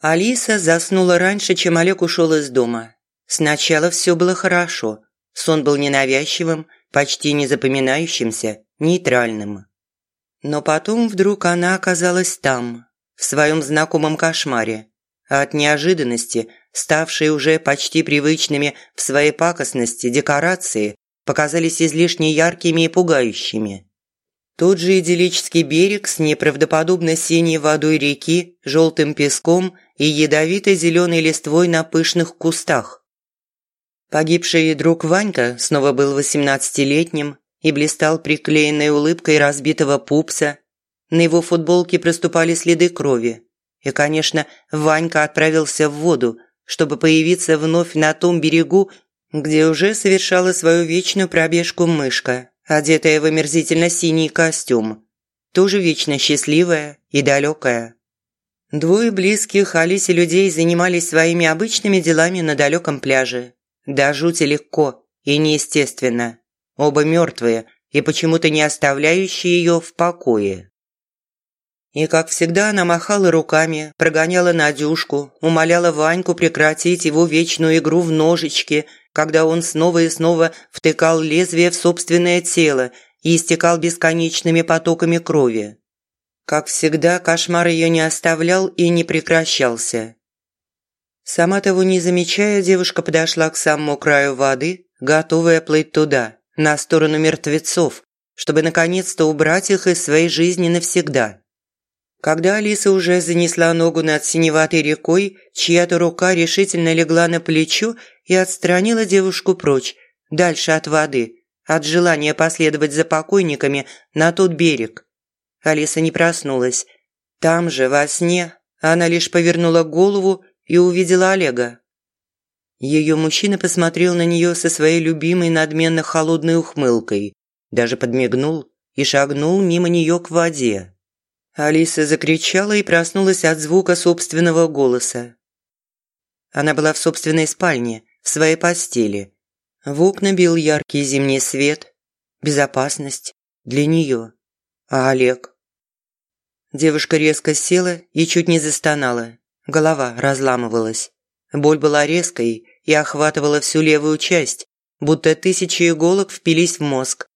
Алиса заснула раньше, чем Олег ушел из дома. Сначала все было хорошо. Сон был ненавязчивым, почти не запоминающимся, нейтральным. Но потом вдруг она оказалась там, в своем знакомом кошмаре. А от неожиданности, ставшие уже почти привычными в своей пакостности декорации, показались излишне яркими и пугающими. Тот же идиллический берег с неправдоподобно синей водой реки, желтым песком и ядовитой зеленой листвой на пышных кустах. Погибший друг Ванька снова был восемнадцатилетним и блистал приклеенной улыбкой разбитого пупса. На его футболке проступали следы крови. И, конечно, Ванька отправился в воду, чтобы появиться вновь на том берегу, где уже совершала свою вечную пробежку мышка, одетая в омерзительно синий костюм. Тоже вечно счастливая и далекая. Двое близких Алисе людей занимались своими обычными делами на далеком пляже. Да жути легко и неестественно. Оба мертвые и почему-то не оставляющие ее в покое. И, как всегда, она махала руками, прогоняла Надюшку, умоляла Ваньку прекратить его вечную игру в ножички, когда он снова и снова втыкал лезвие в собственное тело и истекал бесконечными потоками крови. Как всегда, кошмар ее не оставлял и не прекращался. Сама того не замечая, девушка подошла к самому краю воды, готовая плыть туда, на сторону мертвецов, чтобы наконец-то убрать их из своей жизни навсегда. Когда Алиса уже занесла ногу над синеватой рекой, чья-то рука решительно легла на плечо и отстранила девушку прочь, дальше от воды, от желания последовать за покойниками на тот берег. Алиса не проснулась. Там же, во сне, она лишь повернула голову и увидела Олега. Ее мужчина посмотрел на нее со своей любимой надменно холодной ухмылкой, даже подмигнул и шагнул мимо нее к воде. Алиса закричала и проснулась от звука собственного голоса. Она была в собственной спальне, в своей постели. В окна бил яркий зимний свет. Безопасность для нее. А Олег? Девушка резко села и чуть не застонала. Голова разламывалась. Боль была резкой и охватывала всю левую часть, будто тысячи иголок впились в мозг.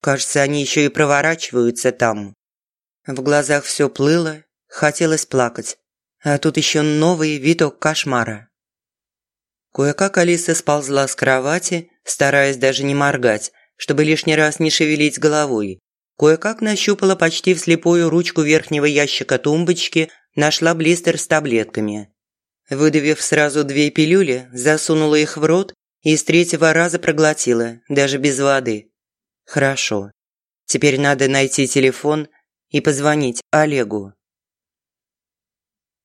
Кажется, они еще и проворачиваются там. В глазах все плыло, хотелось плакать. А тут еще новый виток кошмара. Кое-как Алиса сползла с кровати, стараясь даже не моргать, чтобы лишний раз не шевелить головой. Кое-как нащупала почти вслепую ручку верхнего ящика тумбочки, нашла блистер с таблетками. Выдавив сразу две пилюли, засунула их в рот и с третьего раза проглотила, даже без воды. Хорошо. Теперь надо найти телефон и позвонить Олегу.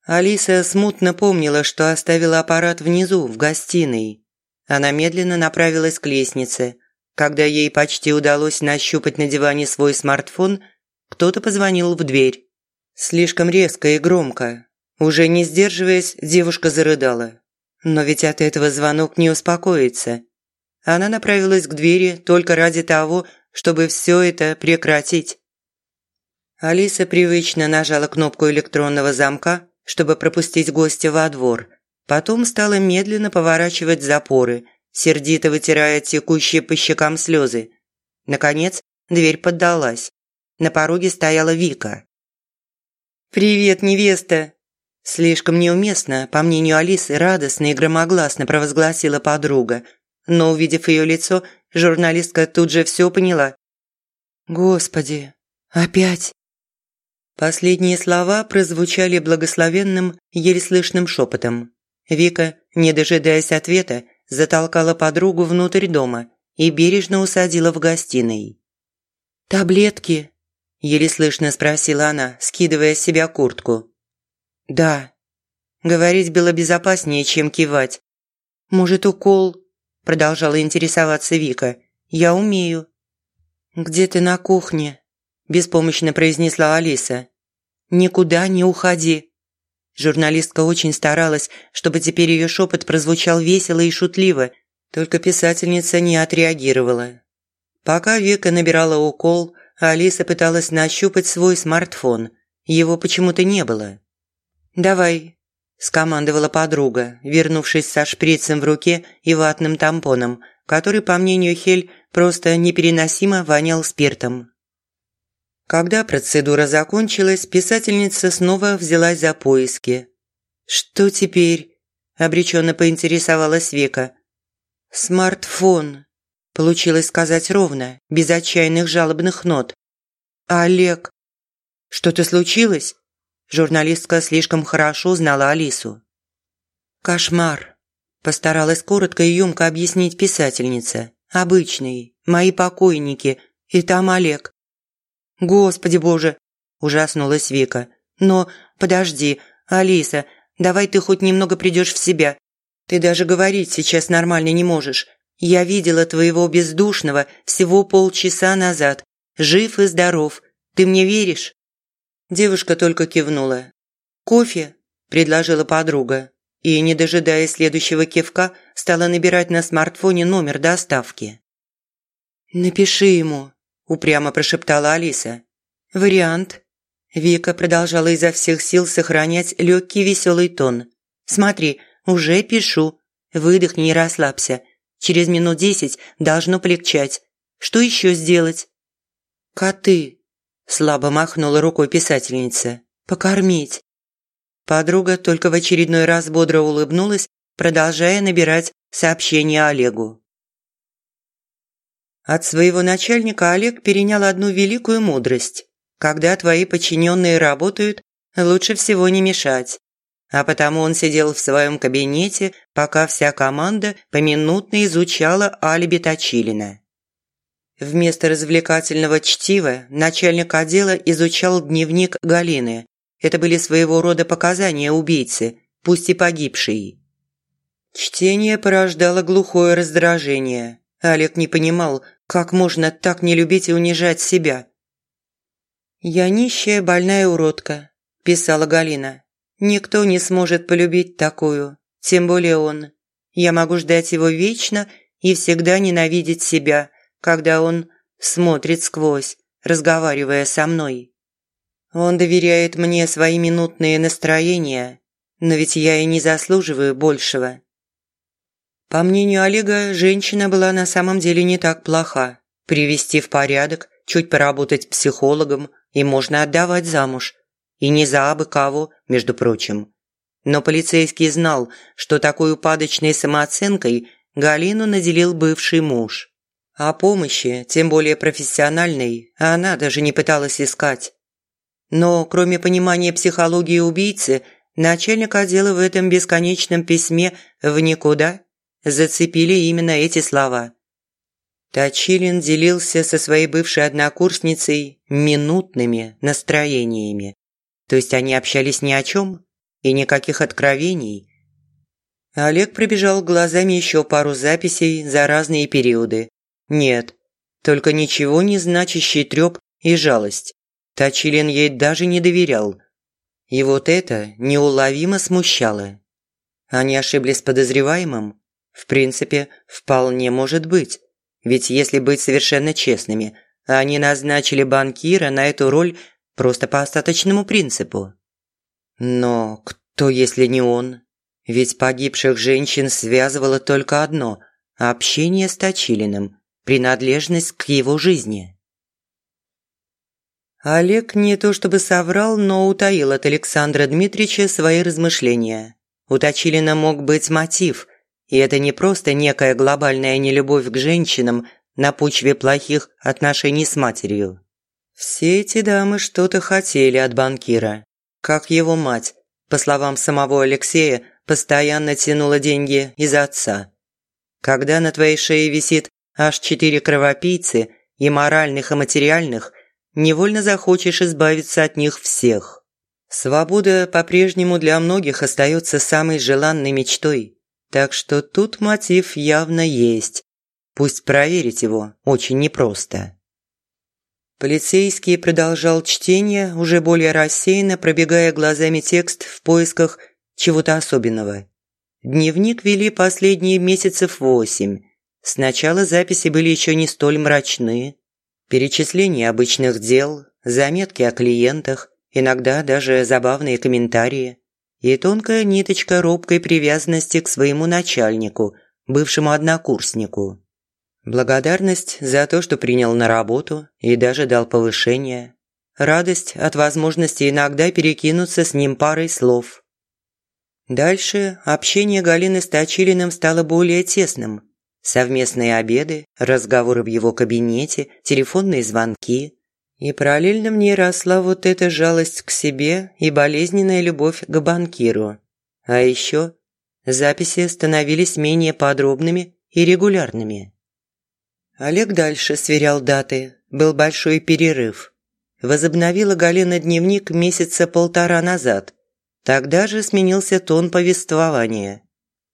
Алиса смутно помнила, что оставила аппарат внизу, в гостиной. Она медленно направилась к лестнице. Когда ей почти удалось нащупать на диване свой смартфон, кто-то позвонил в дверь. Слишком резко и громко. Уже не сдерживаясь, девушка зарыдала. Но ведь от этого звонок не успокоится. Она направилась к двери только ради того, чтобы все это прекратить. Алиса привычно нажала кнопку электронного замка, чтобы пропустить гостя во двор. Потом стала медленно поворачивать запоры, сердито вытирая текущие по щекам слезы. Наконец, дверь поддалась. На пороге стояла Вика. «Привет, невеста!» Слишком неуместно, по мнению Алисы, радостно и громогласно провозгласила подруга. Но, увидев ее лицо, журналистка тут же все поняла. «Господи, опять?» Последние слова прозвучали благословенным, еле слышным шепотом. Вика, не дожидаясь ответа, затолкала подругу внутрь дома и бережно усадила в гостиной. «Таблетки?» Еле слышно спросила она, скидывая с себя куртку. «Да». Говорить было безопаснее, чем кивать. «Может, укол?» Продолжала интересоваться Вика. «Я умею». «Где ты на кухне?» Беспомощно произнесла Алиса. «Никуда не уходи». Журналистка очень старалась, чтобы теперь ее шепот прозвучал весело и шутливо, только писательница не отреагировала. Пока Вика набирала укол, Алиса пыталась нащупать свой смартфон. Его почему-то не было. «Давай», – скомандовала подруга, вернувшись со шприцем в руке и ватным тампоном, который, по мнению Хель, просто непереносимо вонял спиртом. Когда процедура закончилась, писательница снова взялась за поиски. «Что теперь?» – обреченно поинтересовалась Века. «Смартфон», – получилось сказать ровно, без отчаянных жалобных нот. «Олег». «Что-то случилось?» Журналистка слишком хорошо знала Алису. «Кошмар», – постаралась коротко и ёмко объяснить писательница. «Обычный, мои покойники, и там Олег». «Господи боже!» – ужаснулась Вика. «Но подожди, Алиса, давай ты хоть немного придешь в себя. Ты даже говорить сейчас нормально не можешь. Я видела твоего бездушного всего полчаса назад. Жив и здоров. Ты мне веришь?» Девушка только кивнула. «Кофе?» – предложила подруга. И, не дожидаясь следующего кивка, стала набирать на смартфоне номер доставки. «Напиши ему», – упрямо прошептала Алиса. «Вариант». Вика продолжала изо всех сил сохранять легкий веселый тон. «Смотри, уже пишу. Выдохни и расслабься. Через минут десять должно полегчать. Что еще сделать?» «Коты», Слабо махнула рукой писательница. «Покормить». Подруга только в очередной раз бодро улыбнулась, продолжая набирать сообщение Олегу. От своего начальника Олег перенял одну великую мудрость. Когда твои подчиненные работают, лучше всего не мешать. А потому он сидел в своем кабинете, пока вся команда поминутно изучала алиби Точилина. Вместо развлекательного чтива начальник отдела изучал дневник Галины. Это были своего рода показания убийцы, пусть и погибшей. Чтение порождало глухое раздражение. Олег не понимал, как можно так не любить и унижать себя. «Я нищая, больная уродка», – писала Галина. «Никто не сможет полюбить такую, тем более он. Я могу ждать его вечно и всегда ненавидеть себя, когда он смотрит сквозь, разговаривая со мной. Он доверяет мне свои минутные настроения, но ведь я и не заслуживаю большего. По мнению Олега, женщина была на самом деле не так плоха. Привести в порядок, чуть поработать психологом, и можно отдавать замуж. И не за абы кого, между прочим. Но полицейский знал, что такой упадочной самооценкой Галину наделил бывший муж. А помощи, тем более профессиональной, она даже не пыталась искать. Но кроме понимания психологии убийцы, начальник отдела в этом бесконечном письме в никуда зацепили именно эти слова. Точилин делился со своей бывшей однокурсницей минутными настроениями. То есть они общались ни о чем и никаких откровений. Олег пробежал глазами еще пару записей за разные периоды нет, только ничего не значащий трёп и жалость. Точилин ей даже не доверял. И вот это неуловимо смущало. Они ошиблись с подозреваемым? В принципе, вполне может быть. Ведь если быть совершенно честными, они назначили банкира на эту роль просто по остаточному принципу. Но кто, если не он? Ведь погибших женщин связывало только одно – общение с Точилиным принадлежность к его жизни. Олег не то чтобы соврал, но утаил от Александра Дмитриевича свои размышления. У Точилина мог быть мотив, и это не просто некая глобальная нелюбовь к женщинам на почве плохих отношений с матерью. Все эти дамы что-то хотели от банкира. Как его мать, по словам самого Алексея, постоянно тянула деньги из отца. Когда на твоей шее висит аж четыре кровопийцы, и моральных, и материальных, невольно захочешь избавиться от них всех. Свобода по-прежнему для многих остается самой желанной мечтой, так что тут мотив явно есть. Пусть проверить его очень непросто. Полицейский продолжал чтение, уже более рассеянно пробегая глазами текст в поисках чего-то особенного. Дневник вели последние месяцев восемь, Сначала записи были еще не столь мрачны. Перечисление обычных дел, заметки о клиентах, иногда даже забавные комментарии. И тонкая ниточка робкой привязанности к своему начальнику, бывшему однокурснику. Благодарность за то, что принял на работу и даже дал повышение. Радость от возможности иногда перекинуться с ним парой слов. Дальше общение Галины с Точилиным стало более тесным. Совместные обеды, разговоры в его кабинете, телефонные звонки. И параллельно мне росла вот эта жалость к себе и болезненная любовь к банкиру. А еще записи становились менее подробными и регулярными. Олег дальше сверял даты. Был большой перерыв. Возобновила Галина дневник месяца полтора назад. Тогда же сменился тон повествования.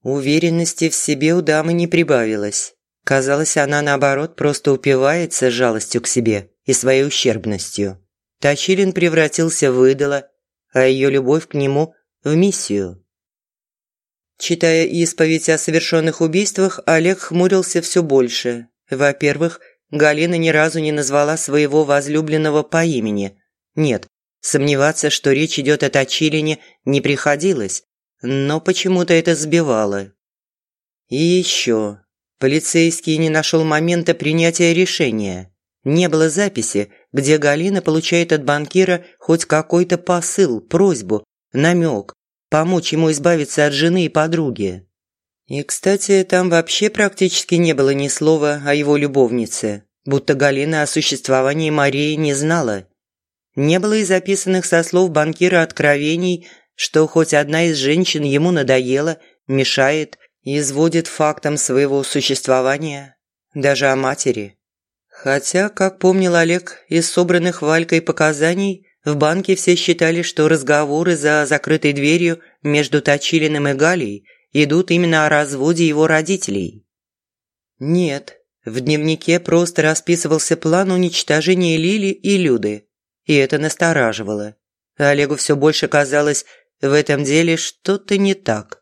Уверенности в себе у дамы не прибавилось. Казалось, она, наоборот, просто упивается жалостью к себе и своей ущербностью. Точилин превратился в идола, а ее любовь к нему – в миссию. Читая исповедь о совершенных убийствах, Олег хмурился все больше. Во-первых, Галина ни разу не назвала своего возлюбленного по имени. Нет, сомневаться, что речь идет о Точилине, не приходилось, но почему-то это сбивало. И еще. Полицейский не нашел момента принятия решения. Не было записи, где Галина получает от банкира хоть какой-то посыл, просьбу, намек, помочь ему избавиться от жены и подруги. И, кстати, там вообще практически не было ни слова о его любовнице, будто Галина о существовании Марии не знала. Не было и записанных со слов банкира откровений, что хоть одна из женщин ему надоела, мешает изводит фактом своего существования, даже о матери. Хотя, как помнил Олег из собранных Валькой показаний, в банке все считали, что разговоры за закрытой дверью между Точилиным и Галей – идут именно о разводе его родителей. Нет, в дневнике просто расписывался план уничтожения Лили и Люды, и это настораживало. Олегу все больше казалось, в этом деле что-то не так.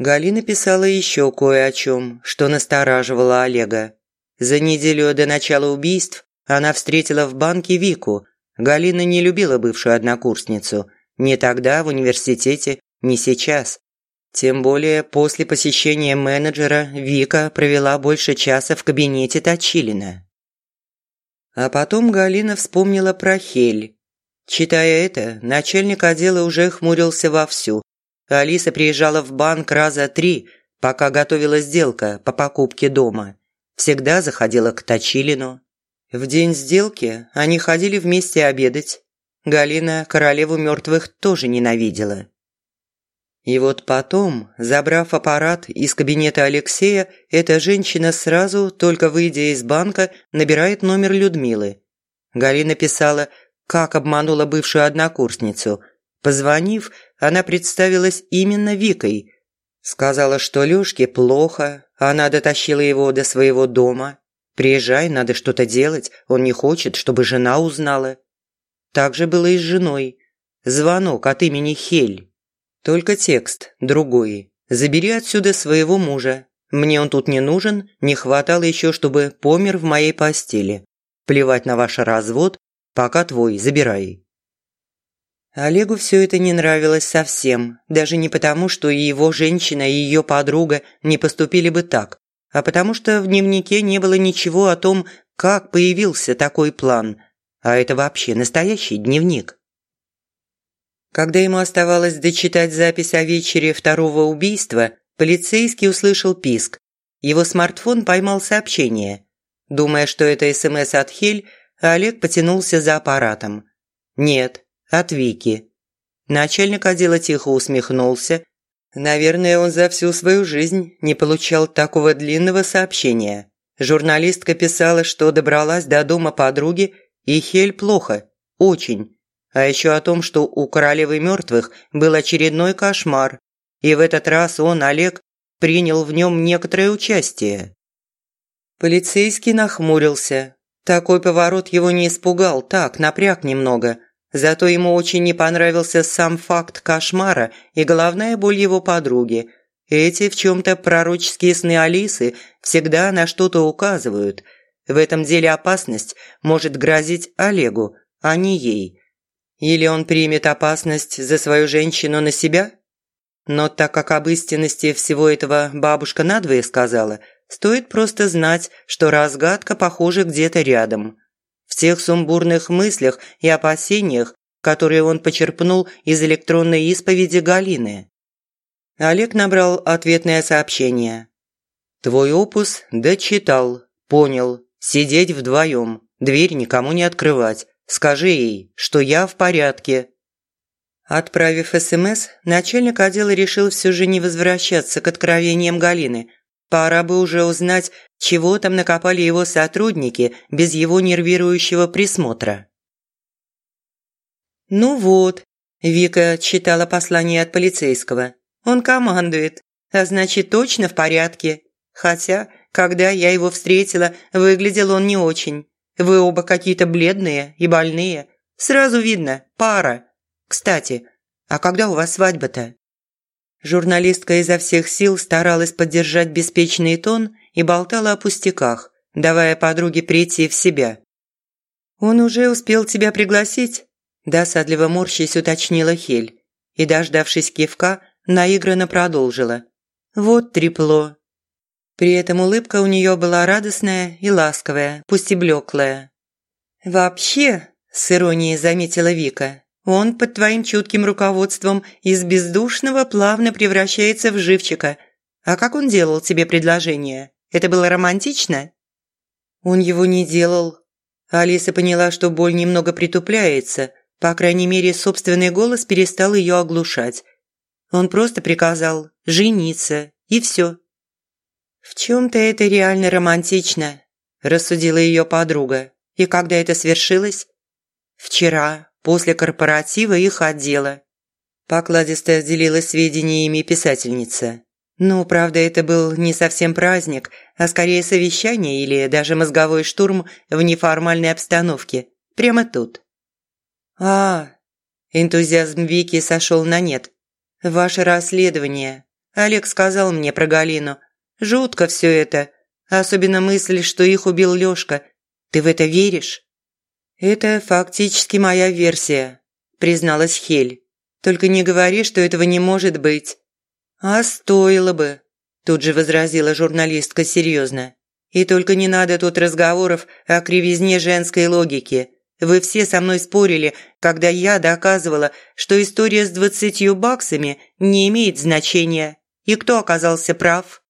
Галина писала еще кое о чем, что настораживало Олега. За неделю до начала убийств она встретила в банке Вику. Галина не любила бывшую однокурсницу. Ни тогда в университете, ни сейчас. Тем более после посещения менеджера Вика провела больше часа в кабинете Точилина. А потом Галина вспомнила про Хель. Читая это, начальник отдела уже хмурился вовсю. Алиса приезжала в банк раза три, пока готовила сделка по покупке дома. Всегда заходила к Точилину. В день сделки они ходили вместе обедать. Галина королеву мертвых тоже ненавидела. И вот потом, забрав аппарат из кабинета Алексея, эта женщина сразу, только выйдя из банка, набирает номер Людмилы. Галина писала, как обманула бывшую однокурсницу. Позвонив, она представилась именно Викой. Сказала, что Лёшке плохо, она дотащила его до своего дома. «Приезжай, надо что-то делать, он не хочет, чтобы жена узнала». Так же было и с женой. Звонок от имени Хель. Только текст другой. Забери отсюда своего мужа. Мне он тут не нужен, не хватало еще, чтобы помер в моей постели. Плевать на ваш развод, пока твой, забирай». Олегу все это не нравилось совсем, даже не потому, что и его женщина, и ее подруга не поступили бы так, а потому что в дневнике не было ничего о том, как появился такой план, а это вообще настоящий дневник. Когда ему оставалось дочитать запись о вечере второго убийства, полицейский услышал писк. Его смартфон поймал сообщение. Думая, что это СМС от Хель, Олег потянулся за аппаратом. Нет, от Вики. Начальник отдела тихо усмехнулся. Наверное, он за всю свою жизнь не получал такого длинного сообщения. Журналистка писала, что добралась до дома подруги, и Хель плохо, очень. А еще о том, что у королевы мертвых был очередной кошмар, и в этот раз он, Олег, принял в нем некоторое участие. Полицейский нахмурился. Такой поворот его не испугал, так, напряг немного. Зато ему очень не понравился сам факт кошмара и головная боль его подруги. Эти в чем-то пророческие сны Алисы всегда на что-то указывают. В этом деле опасность может грозить Олегу, а не ей – Или он примет опасность за свою женщину на себя? Но так как об истинности всего этого бабушка надвое сказала, стоит просто знать, что разгадка, похоже, где-то рядом. В тех сумбурных мыслях и опасениях, которые он почерпнул из электронной исповеди Галины. Олег набрал ответное сообщение. «Твой опус дочитал, понял. Сидеть вдвоем, дверь никому не открывать. Скажи ей, что я в порядке». Отправив СМС, начальник отдела решил все же не возвращаться к откровениям Галины. Пора бы уже узнать, чего там накопали его сотрудники без его нервирующего присмотра. «Ну вот», – Вика читала послание от полицейского. «Он командует, а значит, точно в порядке. Хотя, когда я его встретила, выглядел он не очень. Вы оба какие-то бледные и больные. Сразу видно, пара. Кстати, а когда у вас свадьба-то?» Журналистка изо всех сил старалась поддержать беспечный тон и болтала о пустяках, давая подруге прийти в себя. «Он уже успел тебя пригласить?» Досадливо морщись уточнила Хель и, дождавшись кивка, наигранно продолжила. «Вот трепло». При этом улыбка у нее была радостная и ласковая, пусть и блеклая. «Вообще», – с иронией заметила Вика, «он под твоим чутким руководством из бездушного плавно превращается в живчика. А как он делал тебе предложение? Это было романтично?» Он его не делал. Алиса поняла, что боль немного притупляется – по крайней мере, собственный голос перестал ее оглушать. Он просто приказал жениться, и все. «В чем-то это реально романтично», – рассудила ее подруга. «И когда это свершилось?» «Вчера, после корпоратива их отдела». Покладисто делилась сведениями писательница. Ну, правда, это был не совсем праздник, а скорее совещание или даже мозговой штурм в неформальной обстановке. Прямо тут. «А, энтузиазм Вики сошел на нет. Ваше расследование. Олег сказал мне про Галину. Жутко все это. Особенно мысль, что их убил Лёшка. Ты в это веришь?» «Это фактически моя версия», – призналась Хель. «Только не говори, что этого не может быть». «А стоило бы», – тут же возразила журналистка серьезно. «И только не надо тут разговоров о кривизне женской логики. Вы все со мной спорили, когда я доказывала, что история с двадцатью баксами не имеет значения. И кто оказался прав?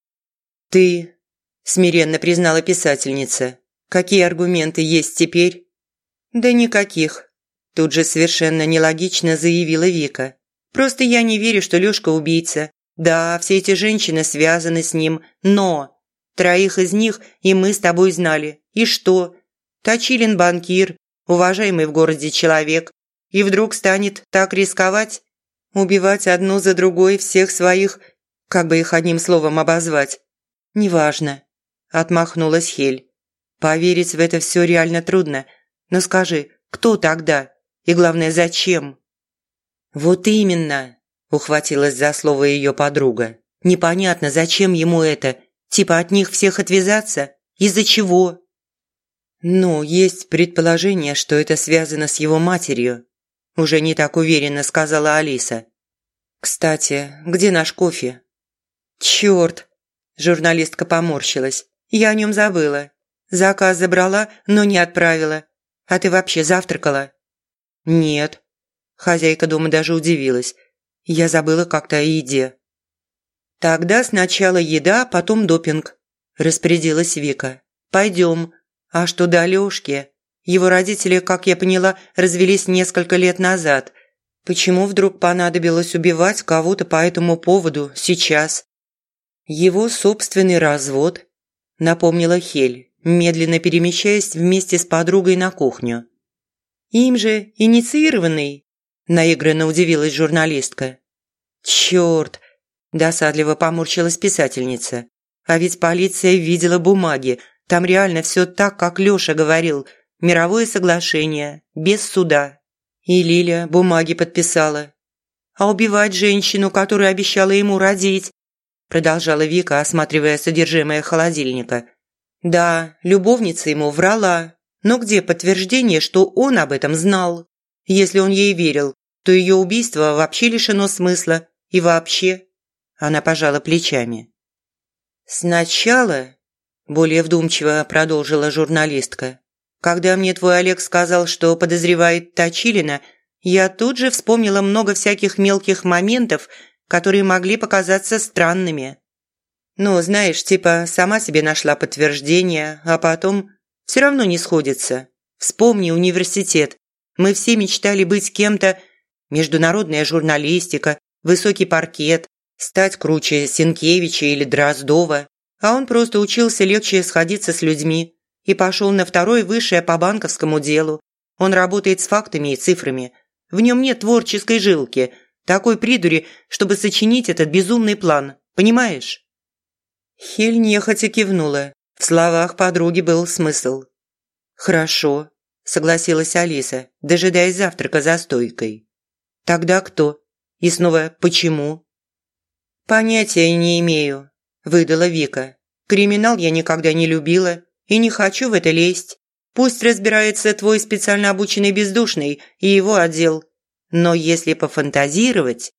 Ты, смиренно признала писательница. Какие аргументы есть теперь? Да никаких. Тут же совершенно нелогично заявила Вика. Просто я не верю, что Лёшка убийца. Да, все эти женщины связаны с ним, но троих из них и мы с тобой знали. И что? Точилин банкир, уважаемый в городе человек, и вдруг станет так рисковать, убивать одну за другой всех своих, как бы их одним словом обозвать. «Неважно», – отмахнулась Хель. «Поверить в это все реально трудно. Но скажи, кто тогда? И главное, зачем?» «Вот именно», – ухватилась за слово ее подруга. «Непонятно, зачем ему это? Типа от них всех отвязаться? Из-за чего?» «Ну, есть предположение, что это связано с его матерью», – уже не так уверенно сказала Алиса. «Кстати, где наш кофе?» «Чёрт!» – журналистка поморщилась. «Я о нем забыла. Заказ забрала, но не отправила. А ты вообще завтракала?» «Нет». Хозяйка дома даже удивилась. «Я забыла как-то о еде». «Тогда сначала еда, потом допинг», – распорядилась Вика. «Пойдем, а что до Алёшки? Его родители, как я поняла, развелись несколько лет назад. Почему вдруг понадобилось убивать кого-то по этому поводу сейчас? Его собственный развод, напомнила Хель, медленно перемещаясь вместе с подругой на кухню. Им же инициированный, наигранно удивилась журналистка. Чёрт, досадливо поморщилась писательница. А ведь полиция видела бумаги, там реально все так, как Лёша говорил. Мировое соглашение, без суда. И Лиля бумаги подписала. А убивать женщину, которая обещала ему родить, продолжала Вика, осматривая содержимое холодильника. Да, любовница ему врала. Но где подтверждение, что он об этом знал? Если он ей верил, то ее убийство вообще лишено смысла. И вообще...» Она пожала плечами. «Сначала...» – более вдумчиво продолжила журналистка. «Когда мне твой Олег сказал, что подозревает Точилина, я тут же вспомнила много всяких мелких моментов, которые могли показаться странными. Ну, знаешь, типа, сама себе нашла подтверждение, а потом все равно не сходится. Вспомни университет. Мы все мечтали быть кем-то. Международная журналистика, высокий паркет, стать круче Сенкевича или Дроздова. А он просто учился легче сходиться с людьми и пошел на второе высшее по банковскому делу. Он работает с фактами и цифрами. В нем нет творческой жилки, такой придури, чтобы сочинить этот безумный план. Понимаешь? Хель нехотя кивнула. В словах подруги был смысл. «Хорошо», – согласилась Алиса, дожидаясь завтрака за стойкой. «Тогда кто? И снова почему?» «Понятия не имею», – выдала Вика. «Криминал я никогда не любила и не хочу в это лезть. Пусть разбирается твой специально обученный бездушный и его отдел. Но если пофантазировать,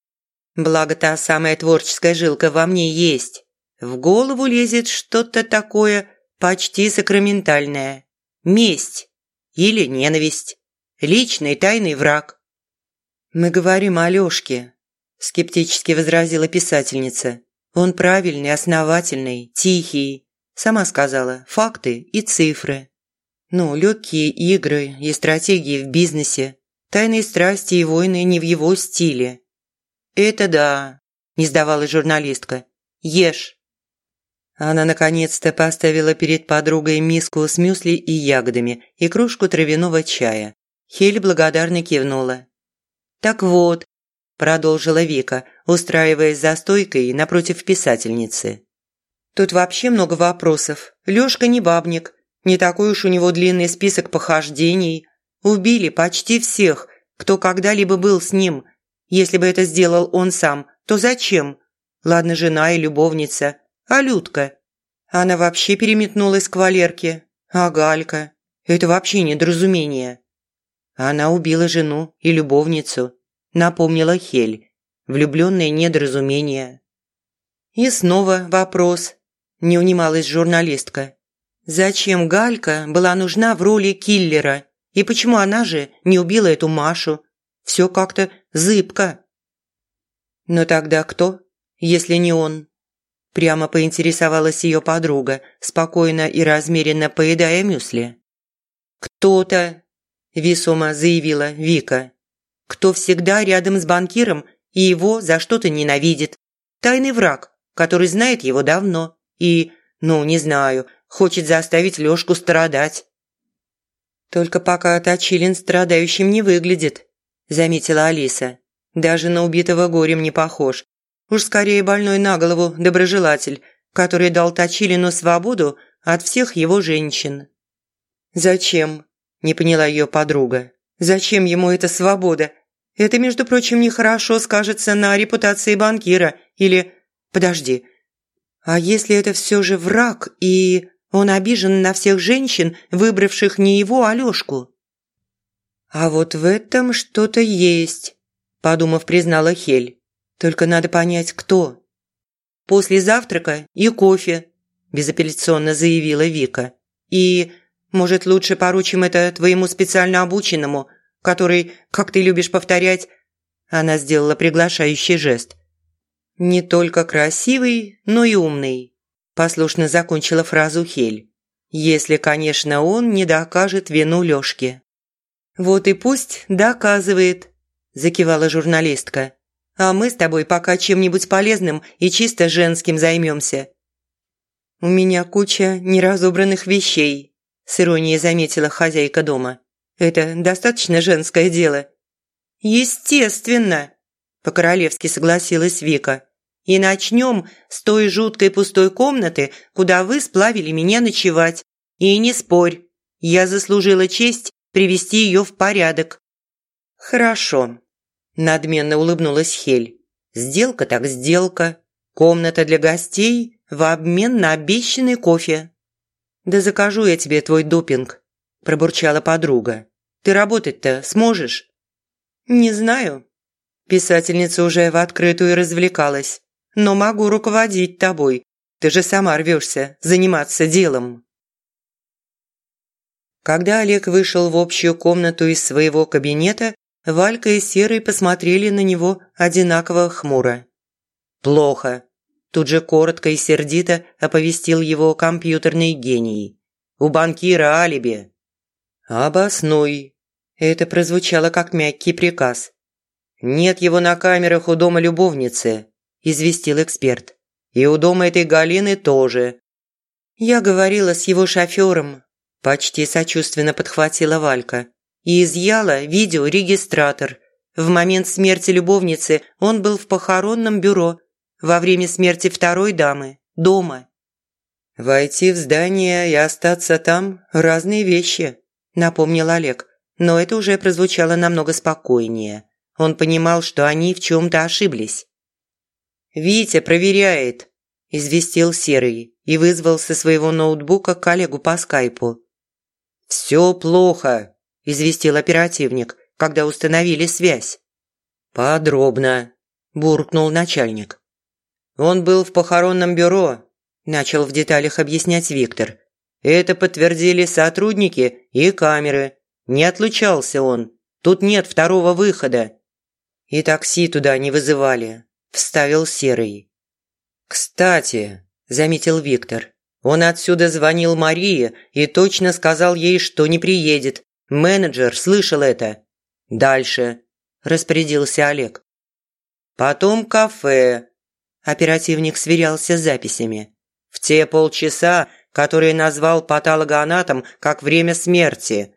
благо та самая творческая жилка во мне есть, в голову лезет что-то такое почти сакраментальное. Месть или ненависть. Личный тайный враг. «Мы говорим о Лёшке», – скептически возразила писательница. «Он правильный, основательный, тихий. Сама сказала, факты и цифры. Ну, легкие игры и стратегии в бизнесе. Тайные страсти и войны не в его стиле». «Это да», – не сдавалась журналистка. «Ешь». Она наконец-то поставила перед подругой миску с мюсли и ягодами и кружку травяного чая. Хель благодарно кивнула. «Так вот», – продолжила Вика, устраиваясь за стойкой напротив писательницы. «Тут вообще много вопросов. Лёшка не бабник. Не такой уж у него длинный список похождений. Убили почти всех, кто когда-либо был с ним. Если бы это сделал он сам, то зачем? Ладно, жена и любовница. А Людка? Она вообще переметнулась к Валерке. А Галька? Это вообще недоразумение. Она убила жену и любовницу, напомнила Хель. Влюбленное недоразумение. И снова вопрос. Не унималась журналистка. Зачем Галька была нужна в роли киллера? И почему она же не убила эту Машу? Все как-то зыбко. Но тогда кто, если не он? Прямо поинтересовалась ее подруга, спокойно и размеренно поедая мюсли. «Кто-то», – весомо заявила Вика, – «кто всегда рядом с банкиром и его за что-то ненавидит. Тайный враг, который знает его давно и, ну, не знаю, хочет заставить Лёшку страдать». «Только пока Точилин страдающим не выглядит», – заметила Алиса. «Даже на убитого горем не похож. Уж скорее больной на голову доброжелатель, который дал Точилину свободу от всех его женщин. «Зачем?» – не поняла ее подруга. «Зачем ему эта свобода? Это, между прочим, нехорошо скажется на репутации банкира или... Подожди. А если это все же враг, и он обижен на всех женщин, выбравших не его, а Лёшку?» «А вот в этом что-то есть», – подумав, признала Хель. Только надо понять, кто. «После завтрака и кофе», – безапелляционно заявила Вика. «И, может, лучше поручим это твоему специально обученному, который, как ты любишь повторять...» Она сделала приглашающий жест. «Не только красивый, но и умный», – послушно закончила фразу Хель. «Если, конечно, он не докажет вину Лёшки». «Вот и пусть доказывает», – закивала журналистка а мы с тобой пока чем-нибудь полезным и чисто женским займемся». «У меня куча неразобранных вещей», – с иронией заметила хозяйка дома. «Это достаточно женское дело». «Естественно», – по-королевски согласилась Вика. «И начнем с той жуткой пустой комнаты, куда вы сплавили меня ночевать. И не спорь, я заслужила честь привести ее в порядок». «Хорошо», Надменно улыбнулась Хель. «Сделка так сделка. Комната для гостей в обмен на обещанный кофе». «Да закажу я тебе твой допинг», – пробурчала подруга. «Ты работать-то сможешь?» «Не знаю». Писательница уже в открытую развлекалась. «Но могу руководить тобой. Ты же сама рвешься заниматься делом». Когда Олег вышел в общую комнату из своего кабинета, Валька и Серый посмотрели на него одинаково хмуро. «Плохо», – тут же коротко и сердито оповестил его компьютерный гений. «У банкира алиби». «Обоснуй». Это прозвучало как мягкий приказ. «Нет его на камерах у дома любовницы», – известил эксперт. «И у дома этой Галины тоже». «Я говорила с его шофером», – почти сочувственно подхватила Валька и изъяла видеорегистратор. В момент смерти любовницы он был в похоронном бюро, во время смерти второй дамы – дома. «Войти в здание и остаться там – разные вещи», – напомнил Олег. Но это уже прозвучало намного спокойнее. Он понимал, что они в чем-то ошиблись. «Витя проверяет», – известил Серый и вызвал со своего ноутбука коллегу по скайпу. «Все плохо», – известил оперативник, когда установили связь. «Подробно», – буркнул начальник. «Он был в похоронном бюро», – начал в деталях объяснять Виктор. «Это подтвердили сотрудники и камеры. Не отлучался он. Тут нет второго выхода». «И такси туда не вызывали», – вставил Серый. «Кстати», – заметил Виктор, – «он отсюда звонил Марии и точно сказал ей, что не приедет, Менеджер слышал это. Дальше, распорядился Олег. Потом кафе. Оперативник сверялся с записями. В те полчаса, которые назвал патологоанатом как время смерти.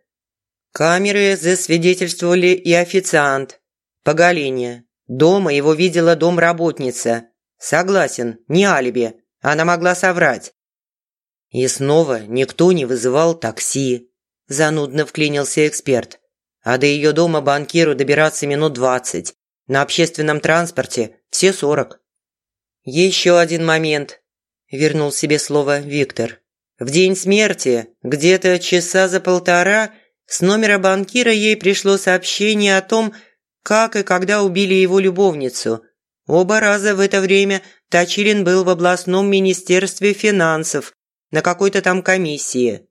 Камеры засвидетельствовали и официант. По Галине. Дома его видела домработница. Согласен, не алиби. Она могла соврать. И снова никто не вызывал такси. – занудно вклинился эксперт. «А до ее дома банкиру добираться минут двадцать. На общественном транспорте все сорок». «Еще один момент», – вернул себе слово Виктор. «В день смерти, где-то часа за полтора, с номера банкира ей пришло сообщение о том, как и когда убили его любовницу. Оба раза в это время Тачилин был в областном министерстве финансов на какой-то там комиссии.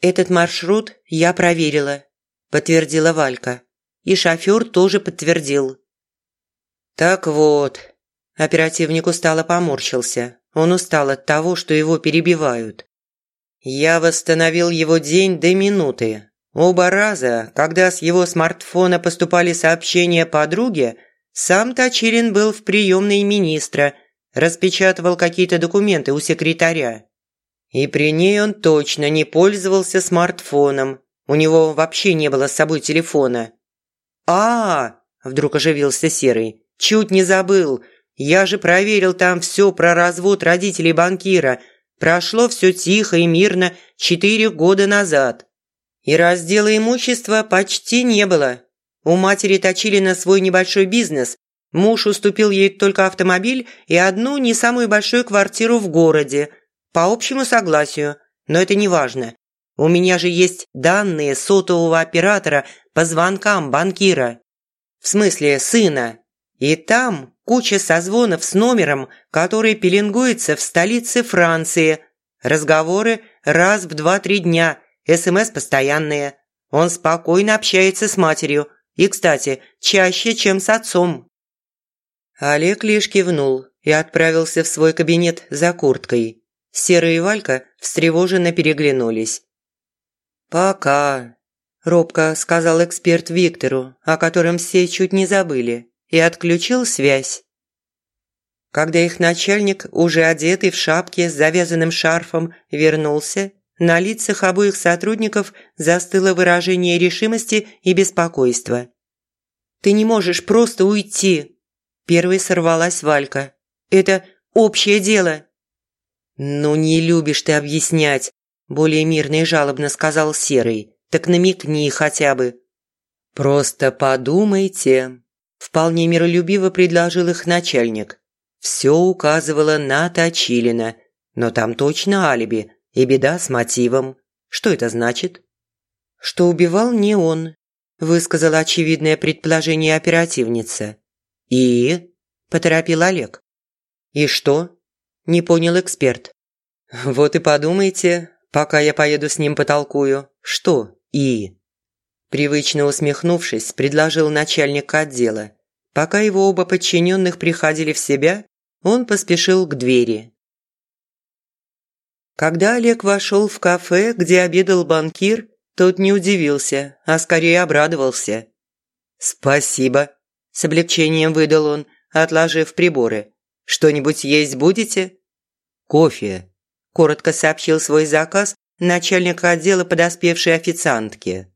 «Этот маршрут я проверила», – подтвердила Валька. «И шофер тоже подтвердил». «Так вот», – оперативник устало поморщился. Он устал от того, что его перебивают. «Я восстановил его день до минуты. Оба раза, когда с его смартфона поступали сообщения подруге, сам Тачирин был в приемной министра, распечатывал какие-то документы у секретаря. И при ней он точно не пользовался смартфоном. У него вообще не было с собой телефона. а, -а, -а вдруг оживился Серый. «Чуть не забыл. Я же проверил там все про развод родителей банкира. Прошло все тихо и мирно четыре года назад. И раздела имущества почти не было. У матери точили на свой небольшой бизнес. Муж уступил ей только автомобиль и одну не самую большую квартиру в городе – по общему согласию, но это не важно. У меня же есть данные сотового оператора по звонкам банкира. В смысле, сына. И там куча созвонов с номером, который пеленгуется в столице Франции. Разговоры раз в два-три дня, СМС постоянные. Он спокойно общается с матерью. И, кстати, чаще, чем с отцом. Олег лишь кивнул и отправился в свой кабинет за курткой. Серый и Валька встревоженно переглянулись. «Пока», – робко сказал эксперт Виктору, о котором все чуть не забыли, и отключил связь. Когда их начальник, уже одетый в шапке с завязанным шарфом, вернулся, на лицах обоих сотрудников застыло выражение решимости и беспокойства. «Ты не можешь просто уйти!» Первой сорвалась Валька. «Это общее дело!» «Ну, не любишь ты объяснять», – более мирно и жалобно сказал Серый. «Так намекни хотя бы». «Просто подумайте», – вполне миролюбиво предложил их начальник. Все указывало на Точилина, но там точно алиби и беда с мотивом. Что это значит? Что убивал не он. – высказала очевидное предположение оперативница. «И?» – поторопил Олег. «И что?» – не понял эксперт. «Вот и подумайте, пока я поеду с ним потолкую, что «и?» Привычно усмехнувшись, предложил начальник отдела. Пока его оба подчиненных приходили в себя, он поспешил к двери. Когда Олег вошел в кафе, где обедал банкир, тот не удивился, а скорее обрадовался. «Спасибо», – с облегчением выдал он, отложив приборы. «Что-нибудь есть будете?» «Кофе», – коротко сообщил свой заказ начальник отдела подоспевшей официантки.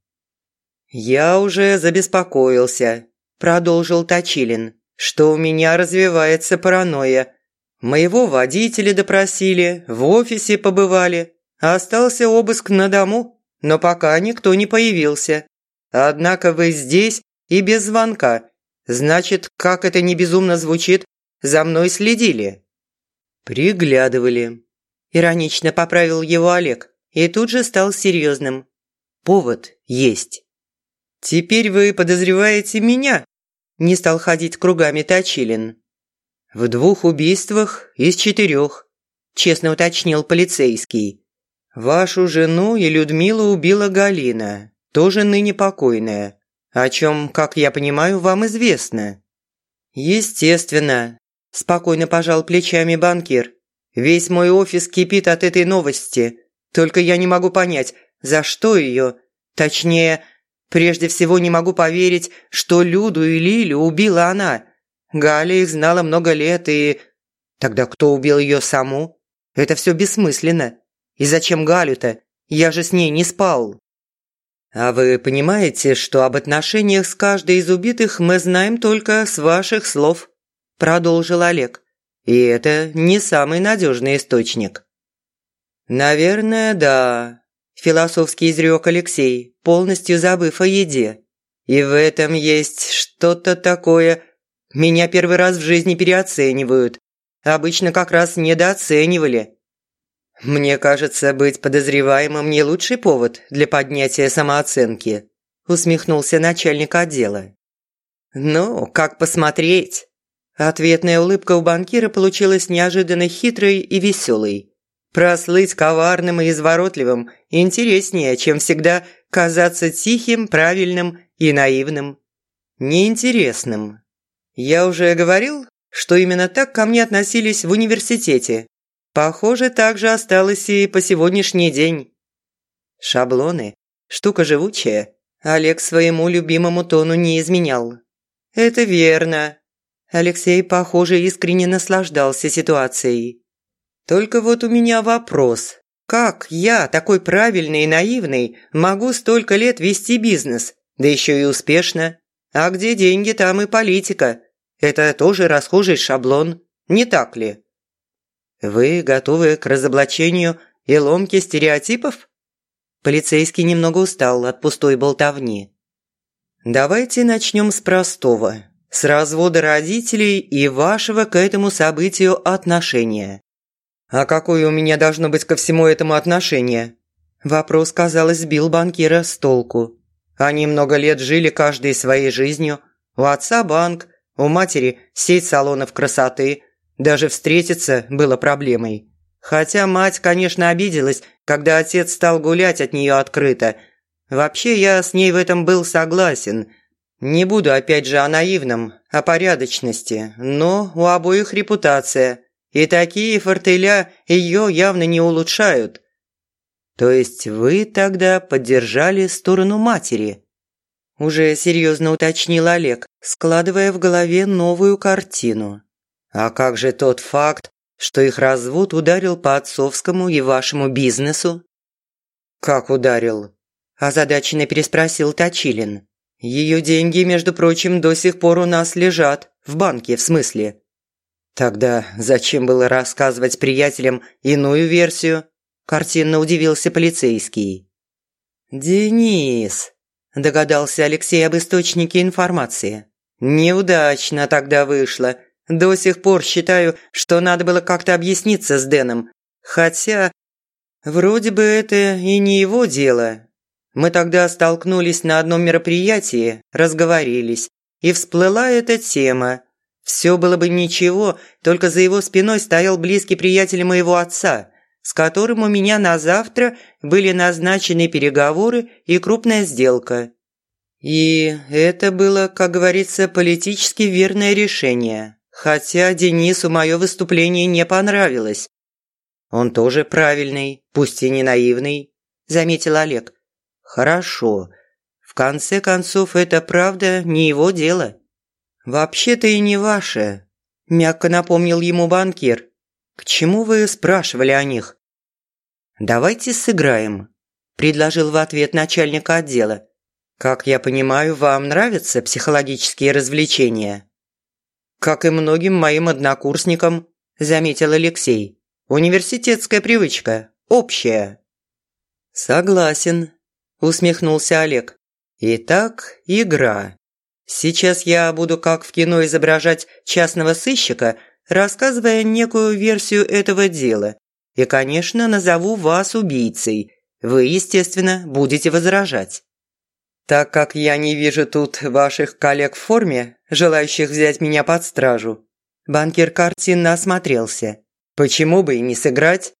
«Я уже забеспокоился», – продолжил Точилин, – «что у меня развивается паранойя. Моего водителя допросили, в офисе побывали, остался обыск на дому но пока никто не появился. Однако вы здесь и без звонка. Значит, как это не безумно звучит, за мной следили». «Приглядывали», – иронично поправил его Олег и тут же стал серьезным. «Повод есть». «Теперь вы подозреваете меня?» – не стал ходить кругами Точилин. «В двух убийствах из четырех», – честно уточнил полицейский. Вашу жену и Людмилу убила Галина, тоже ныне покойная, о чем, как я понимаю, вам известно». «Естественно», – спокойно пожал плечами банкир. «Весь мой офис кипит от этой новости. Только я не могу понять, за что ее? Точнее, прежде всего не могу поверить, что Люду и Лилю убила она. Галя их знала много лет и... Тогда кто убил ее саму? Это все бессмысленно. И зачем Галю-то? Я же с ней не спал». «А вы понимаете, что об отношениях с каждой из убитых мы знаем только с ваших слов?» – продолжил Олег. «И это не самый надежный источник». «Наверное, да», – философски изрек Алексей, полностью забыв о еде. «И в этом есть что-то такое. Меня первый раз в жизни переоценивают. Обычно как раз недооценивали. «Мне кажется, быть подозреваемым не лучший повод для поднятия самооценки», усмехнулся начальник отдела. «Ну, как посмотреть?» Ответная улыбка у банкира получилась неожиданно хитрой и веселой. Прослыть коварным и изворотливым интереснее, чем всегда казаться тихим, правильным и наивным. Неинтересным. Я уже говорил, что именно так ко мне относились в университете, Похоже, так же осталось и по сегодняшний день. Шаблоны – штука живучая. Олег своему любимому тону не изменял. «Это верно». Алексей, похоже, искренне наслаждался ситуацией. «Только вот у меня вопрос. Как я, такой правильный и наивный, могу столько лет вести бизнес, да еще и успешно? А где деньги, там и политика. Это тоже расхожий шаблон, не так ли?» «Вы готовы к разоблачению и ломке стереотипов?» Полицейский немного устал от пустой болтовни. «Давайте начнем с простого. С развода родителей и вашего к этому событию отношения». «А какое у меня должно быть ко всему этому отношение?» Вопрос, казалось, сбил банкира с толку. Они много лет жили каждой своей жизнью. У отца банк, у матери сеть салонов красоты – даже встретиться было проблемой. Хотя мать, конечно, обиделась, когда отец стал гулять от нее открыто. Вообще, я с ней в этом был согласен. Не буду опять же о наивном, о порядочности, но у обоих репутация. И такие фортеля ее явно не улучшают. То есть вы тогда поддержали сторону матери? Уже серьезно уточнил Олег, складывая в голове новую картину. А как же тот факт, что их развод ударил по отцовскому и вашему бизнесу? Как ударил? Озадаченно переспросил Точилин. Ее деньги, между прочим, до сих пор у нас лежат. В банке, в смысле. Тогда зачем было рассказывать приятелям иную версию? Картинно удивился полицейский. «Денис», – догадался Алексей об источнике информации. «Неудачно тогда вышло. До сих пор считаю, что надо было как-то объясниться с Дэном. Хотя, вроде бы это и не его дело. Мы тогда столкнулись на одном мероприятии, разговорились, и всплыла эта тема. Все было бы ничего, только за его спиной стоял близкий приятель моего отца, с которым у меня на завтра были назначены переговоры и крупная сделка. И это было, как говорится, политически верное решение, хотя Денису мое выступление не понравилось. «Он тоже правильный, пусть и не наивный», – заметил Олег. «Хорошо. В конце концов, это правда не его дело». «Вообще-то и не ваше», – мягко напомнил ему банкир. «К чему вы спрашивали о них?» «Давайте сыграем», – предложил в ответ начальник отдела. «Как я понимаю, вам нравятся психологические развлечения?» «Как и многим моим однокурсникам», – заметил Алексей. «Университетская привычка, общая». «Согласен», – усмехнулся Олег. «Итак, игра. Сейчас я буду как в кино изображать частного сыщика, рассказывая некую версию этого дела. И, конечно, назову вас убийцей. Вы, естественно, будете возражать. Так как я не вижу тут ваших коллег в форме, желающих взять меня под стражу, банкир картинно осмотрелся. Почему бы и не сыграть?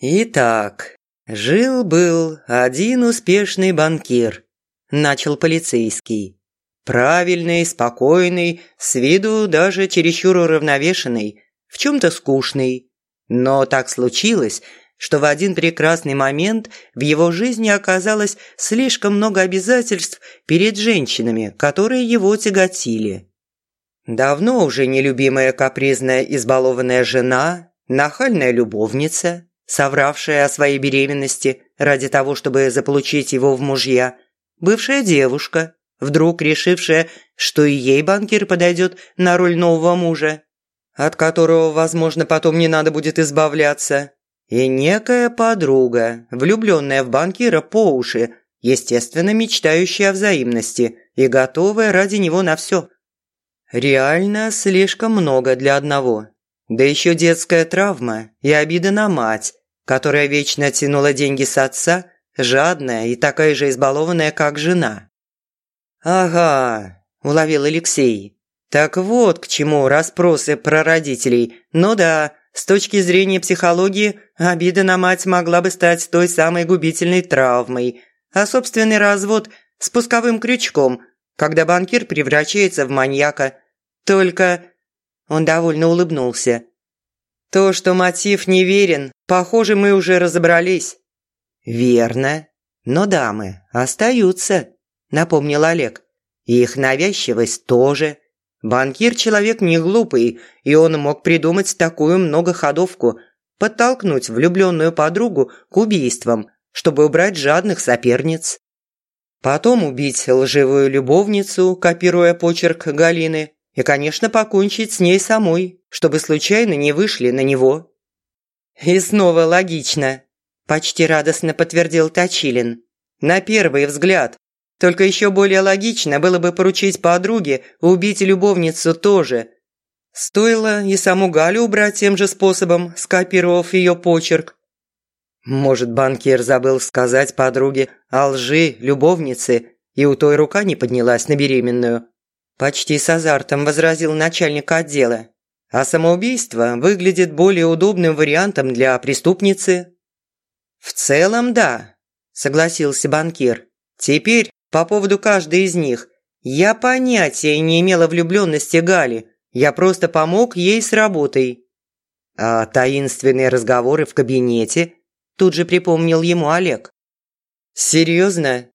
Итак, жил-был один успешный банкир, начал полицейский. Правильный, спокойный, с виду даже чересчур уравновешенный, в чем-то скучный. Но так случилось, что в один прекрасный момент в его жизни оказалось слишком много обязательств перед женщинами, которые его тяготили. Давно уже нелюбимая капризная избалованная жена, нахальная любовница, совравшая о своей беременности ради того, чтобы заполучить его в мужья, бывшая девушка – вдруг решившая, что и ей банкир подойдет на роль нового мужа, от которого, возможно, потом не надо будет избавляться, и некая подруга, влюбленная в банкира по уши, естественно, мечтающая о взаимности и готовая ради него на все. Реально слишком много для одного. Да еще детская травма и обида на мать, которая вечно тянула деньги с отца, жадная и такая же избалованная, как жена. «Ага», – уловил Алексей. «Так вот к чему расспросы про родителей. Ну да, с точки зрения психологии, обида на мать могла бы стать той самой губительной травмой, а собственный развод – спусковым крючком, когда банкир превращается в маньяка. Только...» Он довольно улыбнулся. «То, что мотив неверен, похоже, мы уже разобрались». «Верно. Но дамы остаются» напомнил Олег. их навязчивость тоже. Банкир человек не глупый, и он мог придумать такую многоходовку, подтолкнуть влюбленную подругу к убийствам, чтобы убрать жадных соперниц. Потом убить лживую любовницу, копируя почерк Галины, и, конечно, покончить с ней самой, чтобы случайно не вышли на него. «И снова логично», – почти радостно подтвердил Точилин. «На первый взгляд, только еще более логично было бы поручить подруге убить любовницу тоже. Стоило и саму Галю убрать тем же способом, скопировав ее почерк. Может, банкир забыл сказать подруге о лжи любовницы, и у той рука не поднялась на беременную. Почти с азартом возразил начальник отдела. А самоубийство выглядит более удобным вариантом для преступницы. «В целом, да», – согласился банкир. «Теперь по поводу каждой из них. Я понятия не имела влюбленности Гали. Я просто помог ей с работой. А таинственные разговоры в кабинете тут же припомнил ему Олег. Серьезно?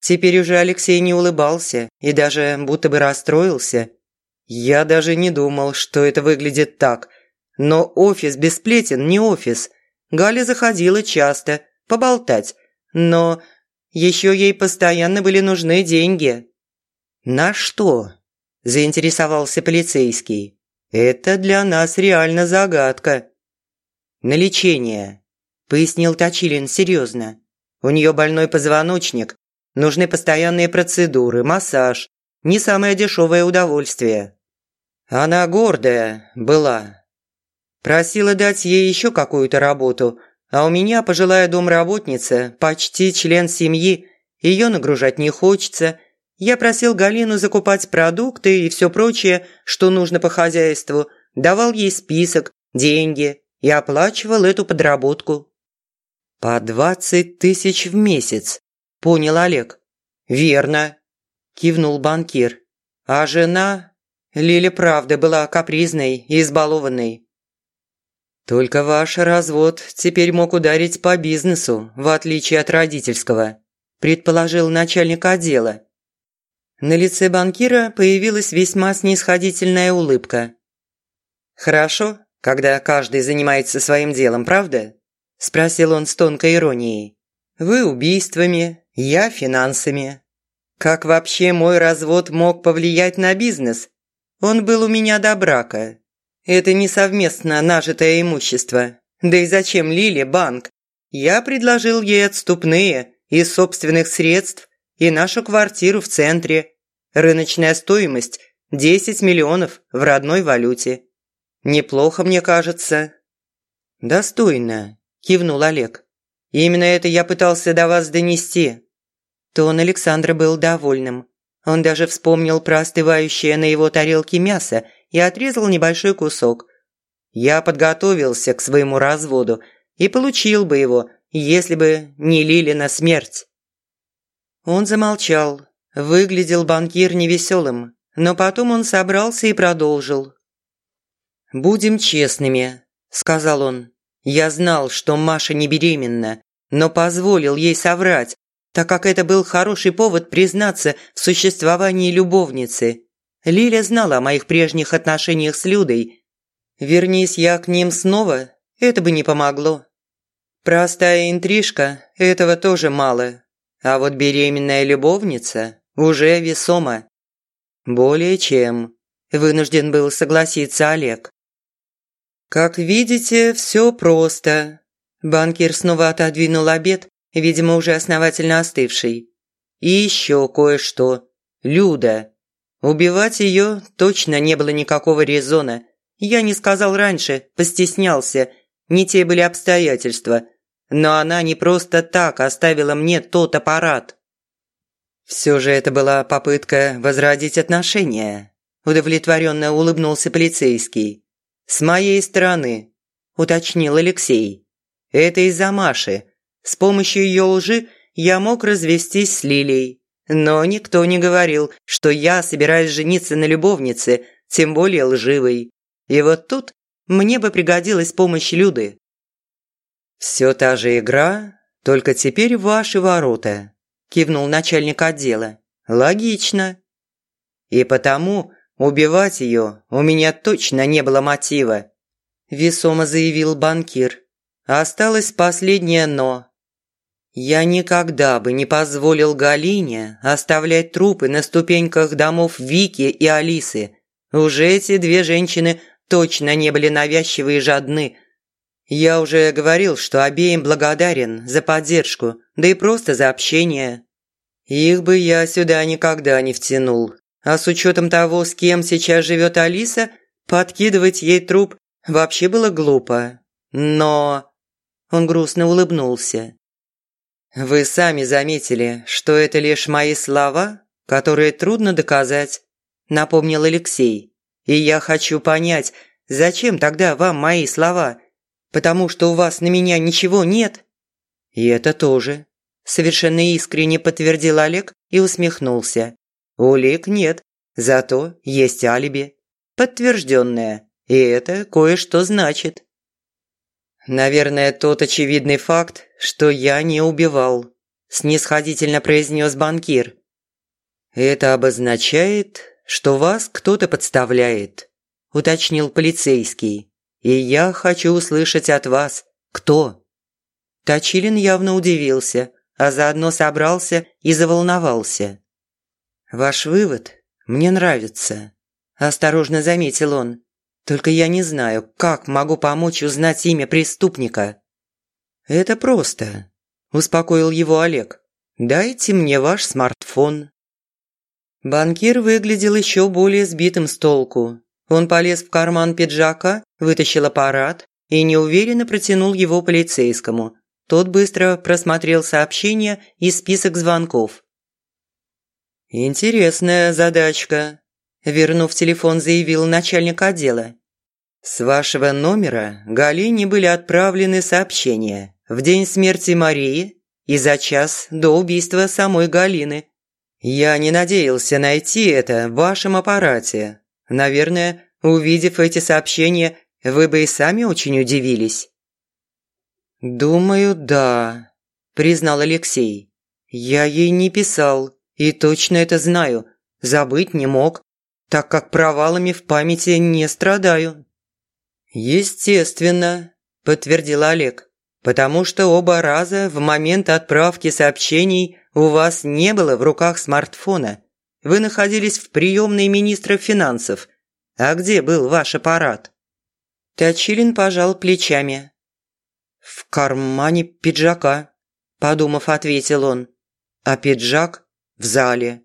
Теперь уже Алексей не улыбался и даже будто бы расстроился. Я даже не думал, что это выглядит так. Но офис без сплетен не офис. Галя заходила часто, поболтать. Но еще ей постоянно были нужны деньги». «На что?» – заинтересовался полицейский. «Это для нас реально загадка». «На лечение», – пояснил Точилин серьезно. «У нее больной позвоночник, нужны постоянные процедуры, массаж, не самое дешевое удовольствие». Она гордая была. Просила дать ей еще какую-то работу, А у меня пожилая домработница, почти член семьи. Ее нагружать не хочется. Я просил Галину закупать продукты и все прочее, что нужно по хозяйству. Давал ей список, деньги и оплачивал эту подработку. «По двадцать тысяч в месяц», – понял Олег. «Верно», – кивнул банкир. «А жена?» Лиля правда была капризной и избалованной. Только ваш развод теперь мог ударить по бизнесу, в отличие от родительского, предположил начальник отдела. На лице банкира появилась весьма снисходительная улыбка. «Хорошо, когда каждый занимается своим делом, правда?» – спросил он с тонкой иронией. «Вы убийствами, я финансами. Как вообще мой развод мог повлиять на бизнес? Он был у меня до брака, это не совместно нажитое имущество. Да и зачем Лиле банк? Я предложил ей отступные из собственных средств и нашу квартиру в центре. Рыночная стоимость – 10 миллионов в родной валюте. Неплохо, мне кажется. «Достойно», – кивнул Олег. «Именно это я пытался до вас донести». Тон Александра был довольным. Он даже вспомнил про остывающее на его тарелке мясо и отрезал небольшой кусок. Я подготовился к своему разводу и получил бы его, если бы не Лилина смерть. Он замолчал. Выглядел банкир невеселым, но потом он собрался и продолжил. «Будем честными», – сказал он. «Я знал, что Маша не беременна, но позволил ей соврать, так как это был хороший повод признаться в существовании любовницы. Лиля знала о моих прежних отношениях с Людой. Вернись я к ним снова, это бы не помогло. Простая интрижка – этого тоже мало. А вот беременная любовница уже весома. Более чем. Вынужден был согласиться Олег. Как видите, все просто. Банкир снова отодвинул обед, видимо, уже основательно остывший. И еще кое-что. Люда. Убивать ее точно не было никакого резона. Я не сказал раньше, постеснялся. Не те были обстоятельства. Но она не просто так оставила мне тот аппарат. Все же это была попытка возродить отношения. Удовлетворенно улыбнулся полицейский. «С моей стороны», – уточнил Алексей. «Это из-за Маши. С помощью ее лжи я мог развестись с Лилией. Но никто не говорил, что я собираюсь жениться на любовнице, тем более лживой. И вот тут мне бы пригодилась помощь Люды. «Все та же игра, только теперь ваши ворота», – кивнул начальник отдела. «Логично. И потому убивать ее у меня точно не было мотива», – весомо заявил банкир. «Осталось последнее «но». Я никогда бы не позволил Галине оставлять трупы на ступеньках домов Вики и Алисы. Уже эти две женщины точно не были навязчивы и жадны. Я уже говорил, что обеим благодарен за поддержку, да и просто за общение. Их бы я сюда никогда не втянул. А с учетом того, с кем сейчас живет Алиса, подкидывать ей труп вообще было глупо. Но... Он грустно улыбнулся. «Вы сами заметили, что это лишь мои слова, которые трудно доказать», – напомнил Алексей. «И я хочу понять, зачем тогда вам мои слова? Потому что у вас на меня ничего нет?» «И это тоже», – совершенно искренне подтвердил Олег и усмехнулся. «Улик нет, зато есть алиби. Подтвержденное, и это кое-что значит». «Наверное, тот очевидный факт, что я не убивал», – снисходительно произнес банкир. «Это обозначает, что вас кто-то подставляет», – уточнил полицейский. «И я хочу услышать от вас, кто?» Точилин явно удивился, а заодно собрался и заволновался. «Ваш вывод мне нравится», – осторожно заметил он. Только я не знаю, как могу помочь узнать имя преступника». «Это просто», – успокоил его Олег. «Дайте мне ваш смартфон». Банкир выглядел еще более сбитым с толку. Он полез в карман пиджака, вытащил аппарат и неуверенно протянул его полицейскому. Тот быстро просмотрел сообщение и список звонков. «Интересная задачка», – вернув телефон, заявил начальник отдела. «С вашего номера Галине были отправлены сообщения в день смерти Марии и за час до убийства самой Галины. Я не надеялся найти это в вашем аппарате. Наверное, увидев эти сообщения, вы бы и сами очень удивились». «Думаю, да», – признал Алексей. «Я ей не писал и точно это знаю. Забыть не мог, так как провалами в памяти не страдаю». «Естественно», – подтвердил Олег, «потому что оба раза в момент отправки сообщений у вас не было в руках смартфона. Вы находились в приемной министра финансов. А где был ваш аппарат?» Точилин пожал плечами. «В кармане пиджака», – подумав, ответил он. «А пиджак в зале.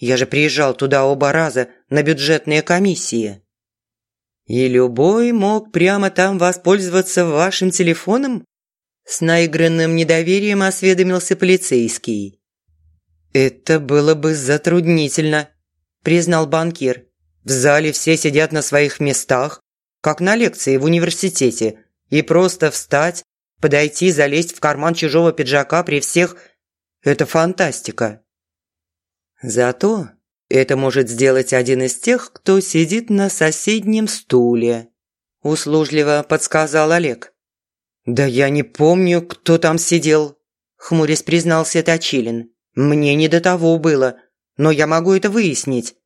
Я же приезжал туда оба раза на бюджетные комиссии». «И любой мог прямо там воспользоваться вашим телефоном?» С наигранным недоверием осведомился полицейский. «Это было бы затруднительно», – признал банкир. «В зале все сидят на своих местах, как на лекции в университете, и просто встать, подойти, залезть в карман чужого пиджака при всех – это фантастика. Зато это может сделать один из тех, кто сидит на соседнем стуле, услужливо подсказал Олег. «Да я не помню, кто там сидел», – хмурясь признался Точилин. «Мне не до того было, но я могу это выяснить».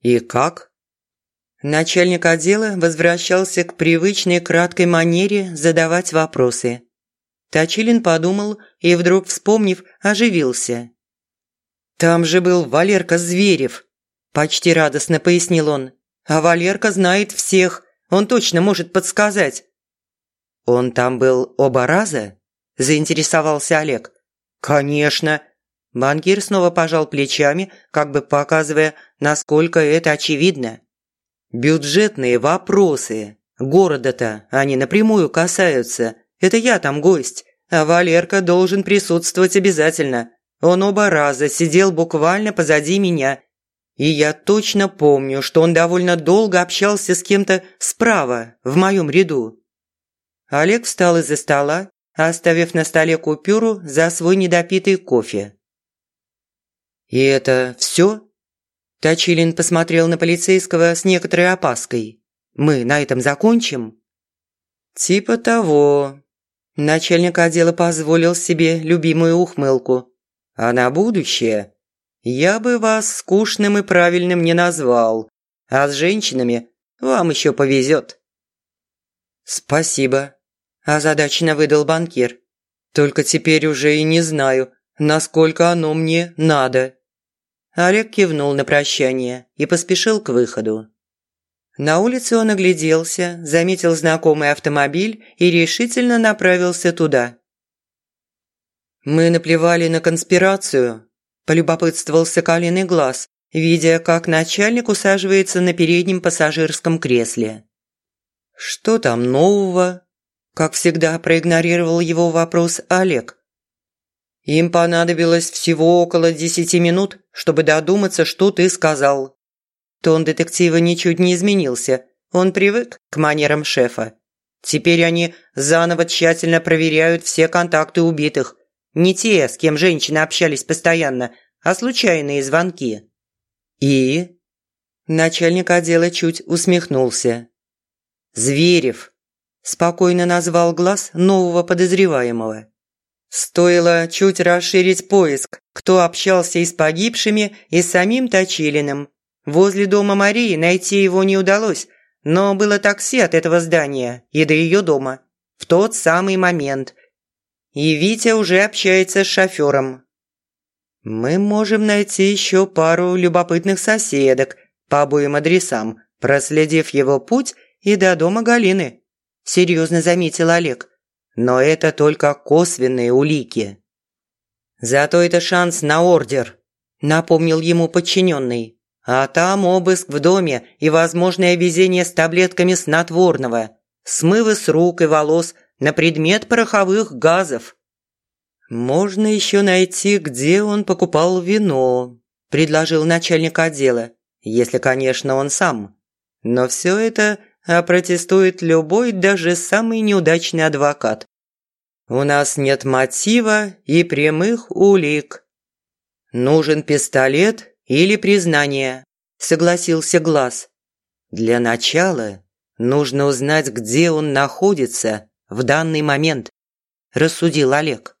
«И как?» Начальник отдела возвращался к привычной краткой манере задавать вопросы. Точилин подумал и, вдруг вспомнив, оживился. «Там же был Валерка Зверев», – почти радостно пояснил он. «А Валерка знает всех, он точно может подсказать». «Он там был оба раза?» – заинтересовался Олег. «Конечно». Банкир снова пожал плечами, как бы показывая, насколько это очевидно. Бюджетные вопросы. Города-то они напрямую касаются. Это я там гость, а Валерка должен присутствовать обязательно. Он оба раза сидел буквально позади меня. И я точно помню, что он довольно долго общался с кем-то справа, в моем ряду. Олег встал из-за стола, оставив на столе купюру за свой недопитый кофе. «И это все?» Точилин посмотрел на полицейского с некоторой опаской. «Мы на этом закончим?» «Типа того». Начальник отдела позволил себе любимую ухмылку. «А на будущее я бы вас скучным и правильным не назвал, а с женщинами вам еще повезет». «Спасибо», – озадаченно выдал банкир. «Только теперь уже и не знаю, насколько оно мне надо». Олег кивнул на прощание и поспешил к выходу. На улице он огляделся, заметил знакомый автомобиль и решительно направился туда. «Мы наплевали на конспирацию», – полюбопытствовал Соколиный глаз, видя, как начальник усаживается на переднем пассажирском кресле. «Что там нового?» – как всегда проигнорировал его вопрос Олег. Им понадобилось всего около десяти минут, чтобы додуматься, что ты сказал. Тон детектива ничуть не изменился. Он привык к манерам шефа. Теперь они заново тщательно проверяют все контакты убитых. Не те, с кем женщины общались постоянно, а случайные звонки. И? Начальник отдела чуть усмехнулся. «Зверев», – спокойно назвал глаз нового подозреваемого. Стоило чуть расширить поиск, кто общался и с погибшими, и с самим Точилиным. Возле дома Марии найти его не удалось, но было такси от этого здания и до ее дома. В тот самый момент. И Витя уже общается с шофером. Мы можем найти еще пару любопытных соседок по обоим адресам, проследив его путь и до дома Галины. Серьезно заметил Олег. Но это только косвенные улики. Зато это шанс на ордер, напомнил ему подчиненный. А там обыск в доме и возможное везение с таблетками снотворного. смывы с рук и волос на предмет пороховых газов. «Можно еще найти, где он покупал вино», – предложил начальник отдела, если, конечно, он сам. Но все это опротестует любой, даже самый неудачный адвокат. У нас нет мотива и прямых улик. Нужен пистолет или признание, согласился Глаз. Для начала нужно узнать, где он находится в данный момент, рассудил Олег.